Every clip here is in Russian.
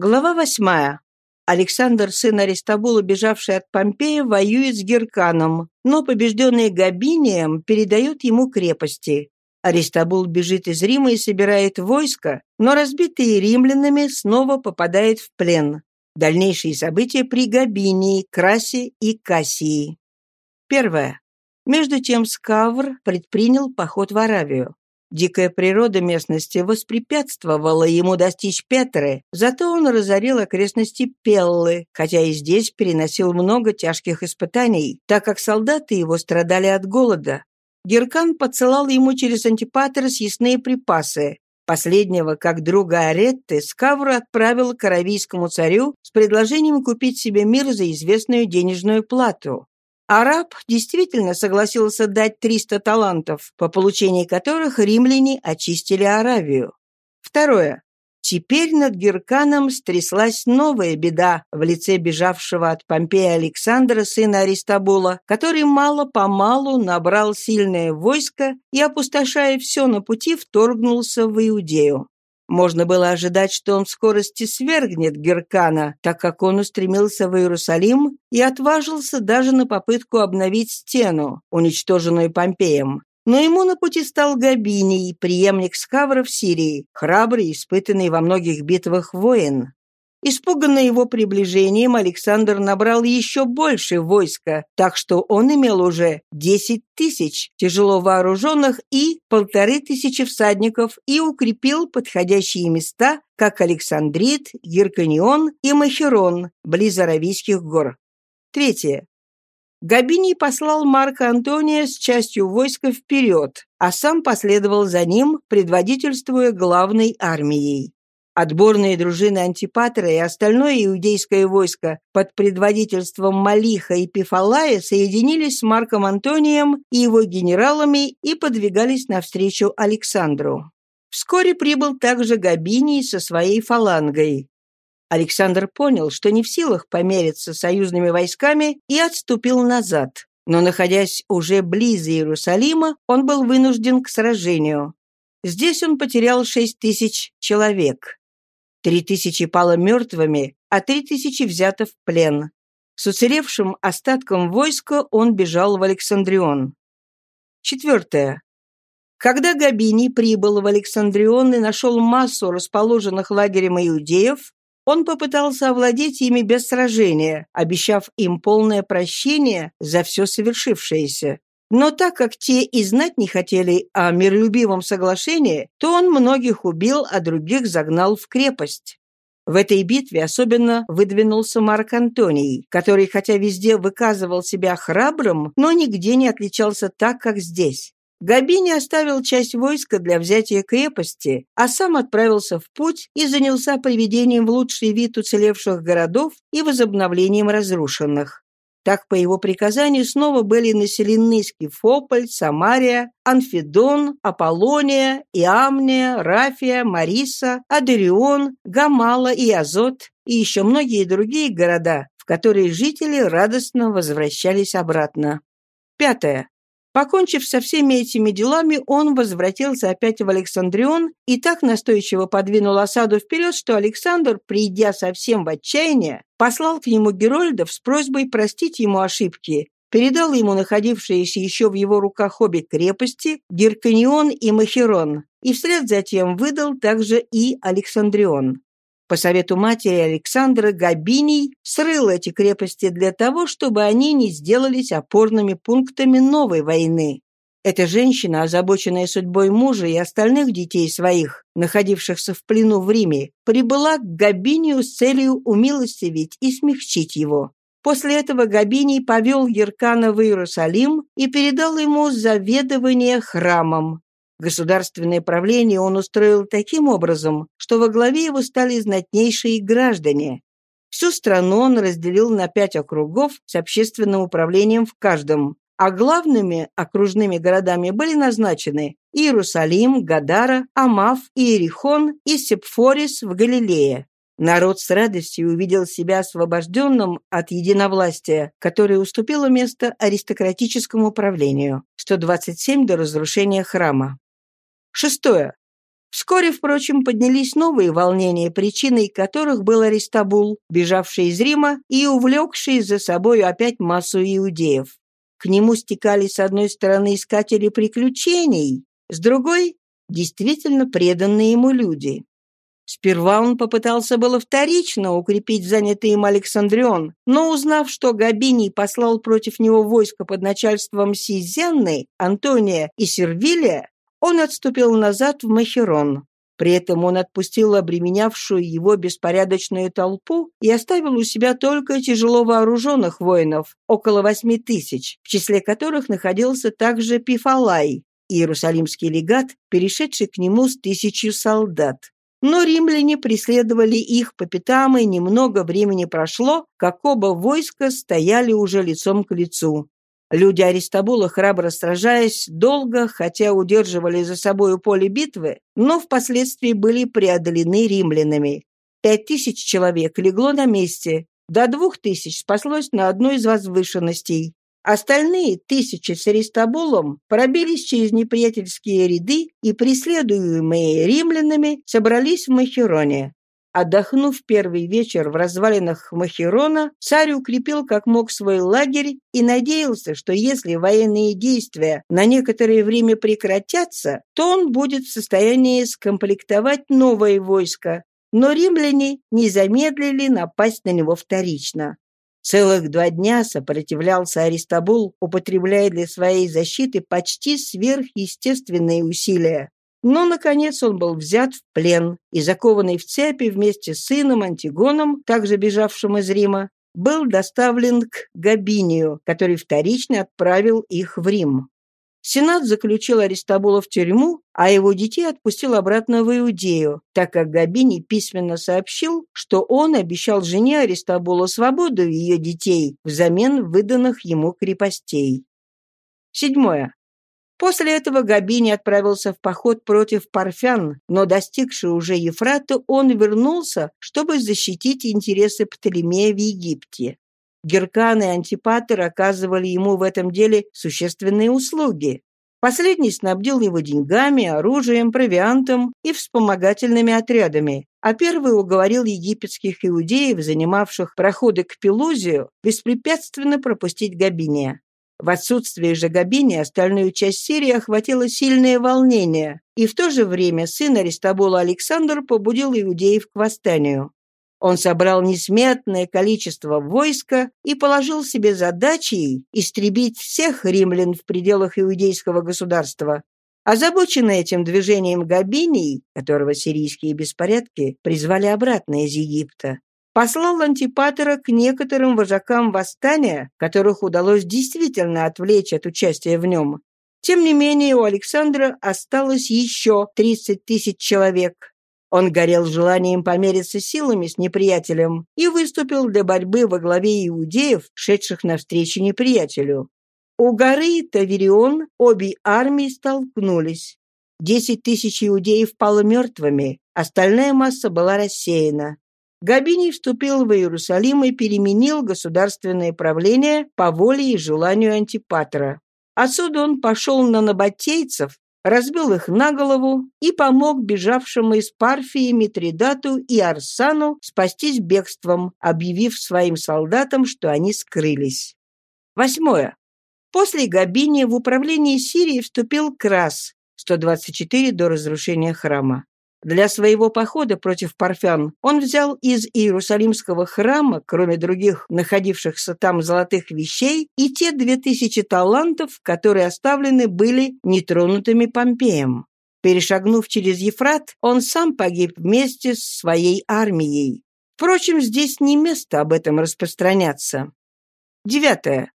Глава восьмая. Александр, сын Аристабула, бежавший от Помпея, воюет с Герканом, но побежденный Габинием передает ему крепости. Аристабул бежит из Рима и собирает войско, но разбитый римлянами снова попадает в плен. Дальнейшие события при Габинии, Красе и Кассии. Первое. Между тем Скавр предпринял поход в Аравию. Дикая природа местности воспрепятствовала ему достичь Петры, зато он разорил окрестности Пеллы, хотя и здесь переносил много тяжких испытаний, так как солдаты его страдали от голода. Геркан подсылал ему через Антипатера съестные припасы. Последнего, как друга Аретты, Скавру отправил к аравийскому царю с предложением купить себе мир за известную денежную плату. Араб действительно согласился дать 300 талантов, по получении которых римляне очистили Аравию. Второе. Теперь над Герканом стряслась новая беда в лице бежавшего от Помпея Александра, сына Аристабула, который мало-помалу набрал сильное войско и, опустошая все на пути, вторгнулся в Иудею. Можно было ожидать, что он в скорости свергнет Геркана, так как он устремился в Иерусалим и отважился даже на попытку обновить стену, уничтоженную Помпеем. Но ему на пути стал Габиний, преемник Скавра в Сирии, храбрый, испытанный во многих битвах воин. Испуганный его приближением, Александр набрал еще больше войска, так что он имел уже 10 тысяч тяжело вооруженных и полторы тысячи всадников и укрепил подходящие места, как Александрит, Герканион и Махерон, близ Аравийских гор. Третье. Габиний послал Марка Антония с частью войска вперед, а сам последовал за ним, предводительствуя главной армией. Отборные дружины Антипатра и остальное иудейское войско под предводительством Малиха и Пифалая соединились с Марком Антонием и его генералами и подвигались навстречу Александру. Вскоре прибыл также Габиний со своей фалангой. Александр понял, что не в силах помериться союзными войсками и отступил назад. Но, находясь уже близ Иерусалима, он был вынужден к сражению. Здесь он потерял шесть тысяч человек. Три тысячи пало мертвыми, а три тысячи взято в плен. С уцелевшим остатком войска он бежал в Александрион. Четвертое. Когда Габини прибыл в Александрион и нашел массу расположенных лагерем иудеев, он попытался овладеть ими без сражения, обещав им полное прощение за все совершившееся. Но так как те и знать не хотели о миролюбивом соглашении, то он многих убил, а других загнал в крепость. В этой битве особенно выдвинулся Марк Антоний, который хотя везде выказывал себя храбрым, но нигде не отличался так, как здесь. Габини оставил часть войска для взятия крепости, а сам отправился в путь и занялся приведением в лучший вид уцелевших городов и возобновлением разрушенных. Так, по его приказанию, снова были населены Скифополь, Самария, Анфидон, Аполлония, Иамния, Рафия, Мариса, Адерион, Гамала и Азот и еще многие другие города, в которые жители радостно возвращались обратно. Пятое. Покончив со всеми этими делами, он возвратился опять в Александрион и так настойчиво подвинул осаду вперед, что Александр, придя совсем в отчаяние, послал к нему Герольдов с просьбой простить ему ошибки, передал ему находившиеся еще в его руках обе крепости Герканион и Махерон, и вслед затем выдал также и Александрион. По совету матери Александра Габиний срыл эти крепости для того, чтобы они не сделались опорными пунктами новой войны. Эта женщина, озабоченная судьбой мужа и остальных детей своих, находившихся в плену в Риме, прибыла к Габинию с целью умилостивить и смягчить его. После этого Габиний повел Еркана в Иерусалим и передал ему заведование храмом. Государственное правление он устроил таким образом, что во главе его стали знатнейшие граждане. Всю страну он разделил на пять округов с общественным управлением в каждом, а главными окружными городами были назначены Иерусалим, Гадара, Амав, Иерихон и Сепфорис в Галилее. Народ с радостью увидел себя освобожденным от единовластия, которое уступило место аристократическому правлению. 127 до разрушения храма. Шестое. Вскоре, впрочем, поднялись новые волнения, причиной которых был Аристабул, бежавший из Рима и увлекший за собой опять массу иудеев. К нему стекали с одной стороны искатели приключений, с другой — действительно преданные ему люди. Сперва он попытался было вторично укрепить занятый им Александрион, но узнав, что Габиний послал против него войско под начальством Сизенны, Антония и Сервилия, он отступил назад в Махерон. При этом он отпустил обременявшую его беспорядочную толпу и оставил у себя только тяжело вооруженных воинов, около восьми тысяч, в числе которых находился также Пифалай, иерусалимский легат, перешедший к нему с тысячью солдат. Но римляне преследовали их по пятам, и немного времени прошло, как оба войска стояли уже лицом к лицу. Люди Аристабула, храбро сражаясь, долго, хотя удерживали за собою поле битвы, но впоследствии были преодолены римлянами. Пять тысяч человек легло на месте, до двух тысяч спаслось на одной из возвышенностей. Остальные тысячи с Аристабулом пробились через неприятельские ряды и, преследуемые римлянами, собрались в Махероне. Отдохнув первый вечер в развалинах Махерона, царь укрепил как мог свой лагерь и надеялся, что если военные действия на некоторое время прекратятся, то он будет в состоянии скомплектовать новое войско. Но римляне не замедлили напасть на него вторично. Целых два дня сопротивлялся Аристабул, употребляя для своей защиты почти сверхъестественные усилия. Но, наконец, он был взят в плен и, закованный в цепи вместе с сыном Антигоном, также бежавшим из Рима, был доставлен к Габинию, который вторично отправил их в Рим. Сенат заключил Аристабула в тюрьму, а его детей отпустил обратно в Иудею, так как Габиний письменно сообщил, что он обещал жене Аристабула свободу ее детей взамен выданных ему крепостей. Седьмое. После этого Габини отправился в поход против парфян, но, достигший уже Ефрата, он вернулся, чтобы защитить интересы Птолемея в Египте. Геркан и Антипатер оказывали ему в этом деле существенные услуги. Последний снабдил его деньгами, оружием, провиантом и вспомогательными отрядами, а первый уговорил египетских иудеев, занимавших проходы к Пелузию, беспрепятственно пропустить Габиния. В отсутствие же Габини остальную часть Сирии охватило сильное волнение, и в то же время сын Аристабула Александр побудил иудеев к восстанию. Он собрал несметное количество войска и положил себе задачей истребить всех римлян в пределах иудейского государства. Озабоченный этим движением Габиний, которого сирийские беспорядки призвали обратно из Египта, послал Антипатера к некоторым вожакам восстания, которых удалось действительно отвлечь от участия в нем. Тем не менее, у Александра осталось еще 30 тысяч человек. Он горел желанием помериться силами с неприятелем и выступил для борьбы во главе иудеев, шедших навстречу неприятелю. У горы Таверион обе армии столкнулись. Десять тысяч иудеев пало мертвыми, остальная масса была рассеяна. Габиний вступил в Иерусалим и переменил государственное правление по воле и желанию Антипатра. Отсюда он пошел на набатейцев, разбил их на голову и помог бежавшим из Парфии Митридату и Арсану спастись бегством, объявив своим солдатам, что они скрылись. Восьмое. После Габиния в управление Сирии вступил Крас, 124 до разрушения храма. Для своего похода против парфян он взял из Иерусалимского храма, кроме других находившихся там золотых вещей, и те две тысячи талантов, которые оставлены были нетронутыми Помпеем. Перешагнув через Ефрат, он сам погиб вместе с своей армией. Впрочем, здесь не место об этом распространяться. Девятое.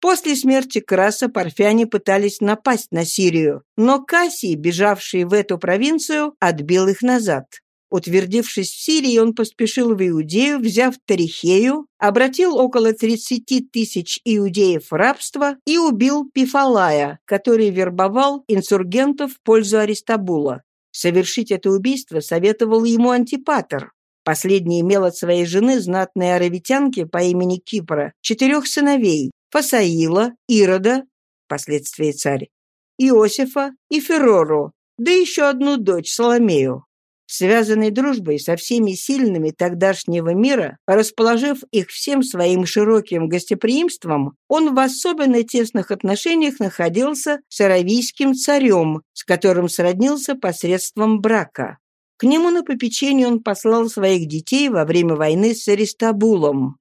После смерти Краса парфяне пытались напасть на Сирию, но Кассий, бежавший в эту провинцию, отбил их назад. Утвердившись в Сирии, он поспешил в Иудею, взяв Тарихею, обратил около 30 тысяч иудеев в рабство и убил Пифалая, который вербовал инсургентов в пользу Аристабула. Совершить это убийство советовал ему Антипатер. Последний имел от своей жены знатной аравитянки по имени Кипра четырех сыновей, Фасаила, Ирода, впоследствии царь, Иосифа и Феррору, да еще одну дочь, Соломею. Связанный дружбой со всеми сильными тогдашнего мира, расположив их всем своим широким гостеприимством, он в особенно тесных отношениях находился с аравийским царем, с которым сроднился посредством брака. К нему на попечение он послал своих детей во время войны с Аристабулом.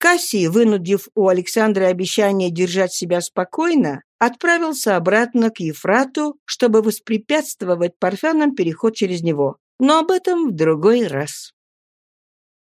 Кассий, вынудив у Александра обещание держать себя спокойно, отправился обратно к Ефрату, чтобы воспрепятствовать парфянам переход через него. Но об этом в другой раз.